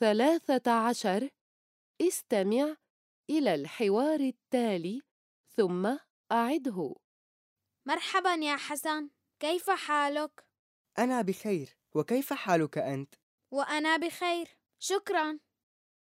ثلاثة عشر استمع إلى الحوار التالي ثم أعده مرحبا يا حسن كيف حالك؟ أنا بخير وكيف حالك أنت؟ وأنا بخير شكرا